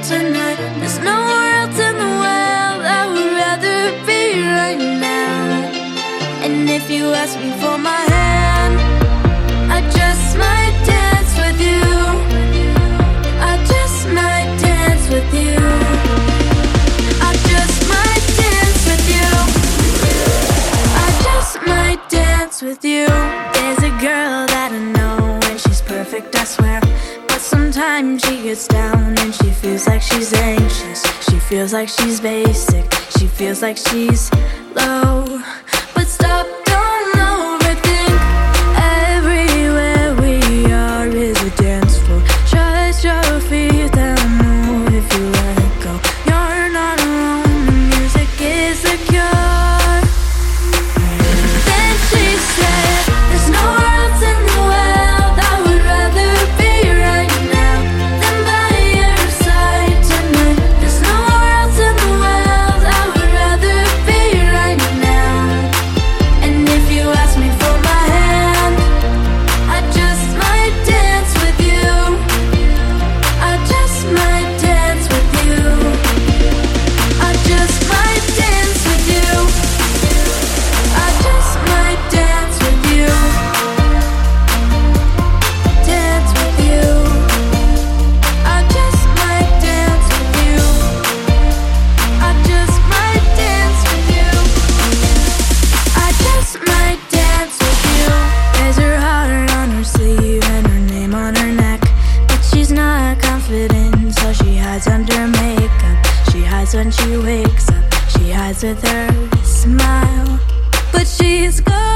There's nowhere else in the world I would rather be right now. And if you ask me for my time she gets down and she feels like she's anxious. She feels like she's basic. She feels like she's low. But stop cries when she wakes up. She hides with her smile, but she's gone.